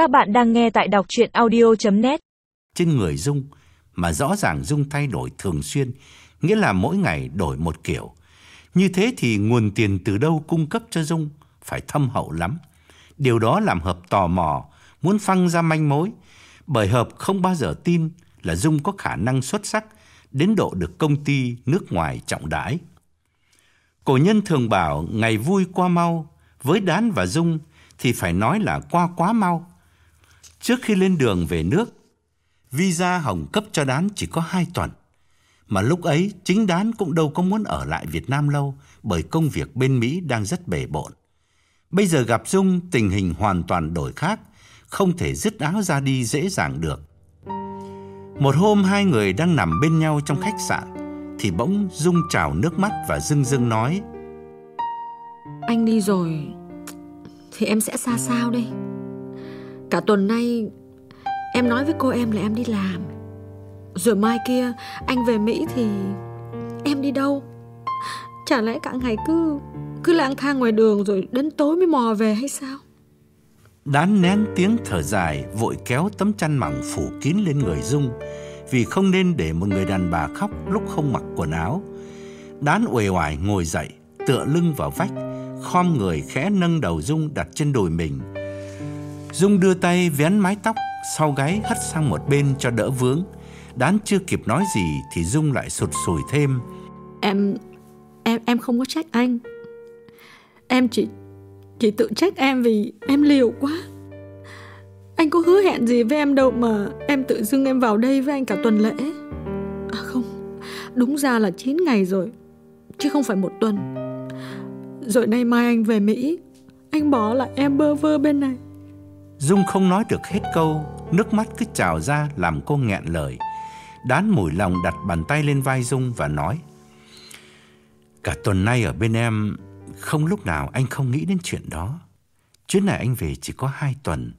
Các bạn đang nghe tại đọc chuyện audio.net Trên người Dung mà rõ ràng Dung thay đổi thường xuyên, nghĩa là mỗi ngày đổi một kiểu. Như thế thì nguồn tiền từ đâu cung cấp cho Dung phải thâm hậu lắm. Điều đó làm Hợp tò mò, muốn phăng ra manh mối, bởi Hợp không bao giờ tin là Dung có khả năng xuất sắc đến độ được công ty nước ngoài trọng đãi. Cổ nhân thường bảo ngày vui qua mau, với Đán và Dung thì phải nói là qua quá mau. Trước khi lên đường về nước, visa Hồng cấp cho Đán chỉ có 2 tuần. Mà lúc ấy chính Đán cũng đâu có muốn ở lại Việt Nam lâu bởi công việc bên Mỹ đang rất bể bộn. Bây giờ gặp Dung tình hình hoàn toàn đổi khác, không thể dứt áo ra đi dễ dàng được. Một hôm hai người đang nằm bên nhau trong khách sạn thì bỗng Dung trào nước mắt và dưng dưng nói Anh đi rồi Thì em sẽ xa sao đây Cả tuần nay, Em nói với cô em là em đi làm. Rồi mai kia, Anh về Mỹ thì Em đi đâu? Chả lẽ cả ngày cứ Cứ lang thang ngoài đường rồi đến tối mới mò về hay sao? Đán nén tiếng thở dài, Vội kéo tấm chăn mỏng phủ kín lên người Dung. Vì không nên để một người đàn bà khóc Lúc không mặc quần áo. Đán uể oải ngồi dậy, Tựa lưng vào vách, Khom người khẽ nâng đầu Dung đặt trên đùi mình. Dung đưa tay vén mái tóc, Sau gáy hất sang một bên cho đỡ vướng. Đán chưa kịp nói gì Thì Dung lại sụt sùi thêm. Em Em em không có trách anh. Em chỉ Chỉ tự trách em vì em liều quá. Anh có hứa hẹn gì với em đâu mà Em tự dưng em vào đây với anh cả tuần lễ? À không, Đúng ra là 9 ngày rồi, Chứ không phải một tuần. Rồi nay mai anh về Mỹ, Anh bỏ lại em bơ vơ bên này. Dung không nói được hết câu, Nước mắt cứ trào ra làm cô nghẹn lời. Đán mùi lòng đặt bàn tay lên vai Dung và nói, Cả tuần nay ở bên em, Không lúc nào anh không nghĩ đến chuyện đó. Chuyến này anh về chỉ có hai tuần.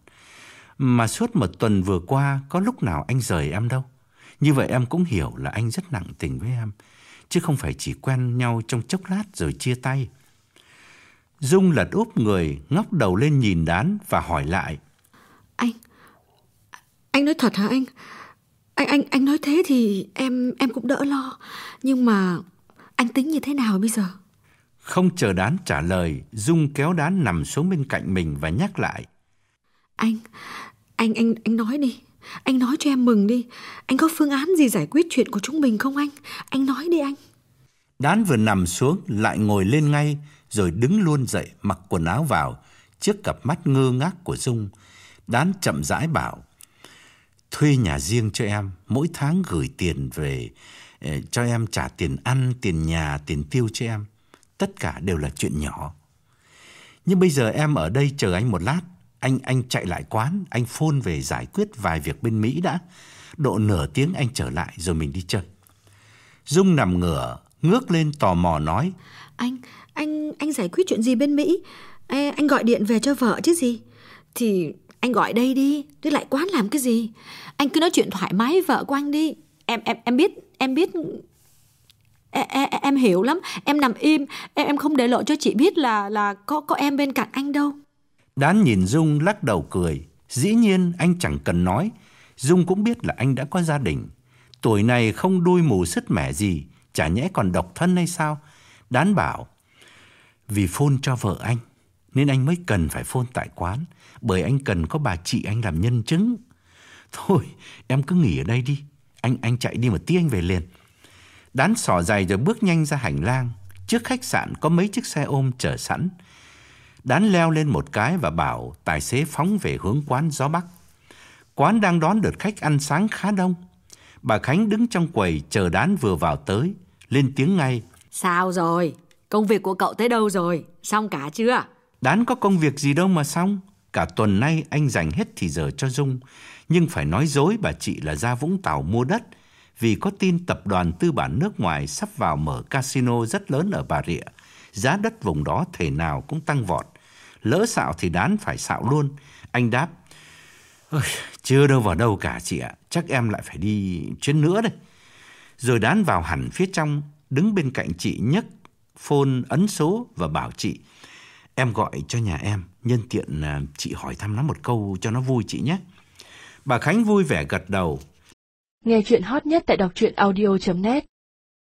Mà suốt một tuần vừa qua, Có lúc nào anh rời em đâu. Như vậy em cũng hiểu là anh rất nặng tình với em, Chứ không phải chỉ quen nhau trong chốc lát rồi chia tay. Dung lật úp người, Ngóc đầu lên nhìn đán và hỏi lại anh Anh nói thật hả anh? Anh anh anh nói thế thì em em cũng đỡ lo. Nhưng mà Anh tính như thế nào bây giờ? Không chờ đán trả lời Dung kéo đán nằm xuống bên cạnh mình và nhắc lại. Anh Anh anh anh nói đi. Anh nói cho em mừng đi. Anh có phương án gì giải quyết chuyện của chúng mình không anh? Anh nói đi anh. Đán vừa nằm xuống lại ngồi lên ngay Rồi đứng luôn dậy mặc quần áo vào. Trước cặp mắt ngơ ngác của Dung Đán chậm rãi bảo Thuê nhà riêng cho em Mỗi tháng gửi tiền về ờ, Cho em trả tiền ăn, tiền nhà, tiền tiêu cho em. Tất cả đều là chuyện nhỏ. Nhưng bây giờ em ở đây chờ anh một lát. Anh anh chạy lại quán Anh phone về giải quyết vài việc bên Mỹ đã. Độ nửa tiếng anh trở lại rồi mình đi chơi. Dung nằm ngửa Ngước lên tò mò nói Anh anh anh giải quyết chuyện gì bên Mỹ? Ê, Anh gọi điện về cho vợ chứ gì? Thì anh gọi đây đi Chứ lại quán làm cái gì? Anh cứ nói chuyện thoải mái với vợ của anh đi. Em em em biết em biết. Em, em, em hiểu lắm Em nằm im. Em em không để lộ cho chị biết là là có có em bên cạnh anh đâu. Đán nhìn Dung lắc đầu cười. Dĩ nhiên anh chẳng cần nói. Dung cũng biết là anh đã có gia đình. Tuổi này không đuôi mù sứt mẻ gì Chả nhẽ còn độc thân hay sao? Đán bảo Vì phôn cho vợ anh. Nên anh mới cần phải phone tại quán Bởi anh cần có bà chị anh làm nhân chứng. Thôi em cứ nghỉ ở đây đi. Anh anh chạy đi một tí anh về liền. Đán sỏ giày rồi bước nhanh ra hành lang. Trước khách sạn có mấy chiếc xe ôm chờ sẵn. Đán leo lên một cái và bảo tài xế phóng về hướng quán gió Bắc. Quán đang đón đợt khách ăn sáng khá đông. Bà Khánh đứng trong quầy chờ đán vừa vào tới, lên tiếng ngay. Sao rồi? Công việc của cậu tới đâu rồi? Xong cả chưa? Đán có công việc gì đâu mà xong. Cả tuần nay anh dành hết thì giờ cho Dung. Nhưng phải nói dối bà chị là ra Vũng Tàu mua đất. Vì có tin tập đoàn tư bản nước ngoài sắp vào mở casino rất lớn ở Bà Rịa. Giá đất vùng đó thể nào cũng tăng vọt. Lỡ xạo thì đán phải xạo luôn. Anh đáp. Ôi, chưa đâu vào đâu cả chị ạ. Chắc em lại phải đi chuyến nữa đây. Rồi đán vào hẳn phía trong, đứng bên cạnh chị nhấc phone ấn số và bảo chị. Em gọi cho nhà em, nhân tiện à, chị hỏi thăm nó một câu cho nó vui chị nhé. Bà Khánh vui vẻ gật đầu. Nghe chuyện hot nhất tại đọc truyện audio.net